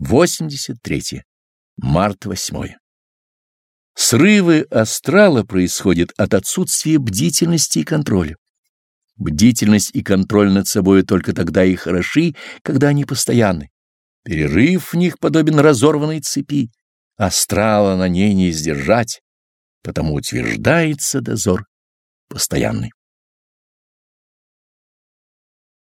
83. Март 8. Срывы астрала происходят от отсутствия бдительности и контроля. Бдительность и контроль над собой только тогда и хороши, когда они постоянны. Перерыв в них подобен разорванной цепи. Астрала на ней не сдержать, потому утверждается дозор постоянный.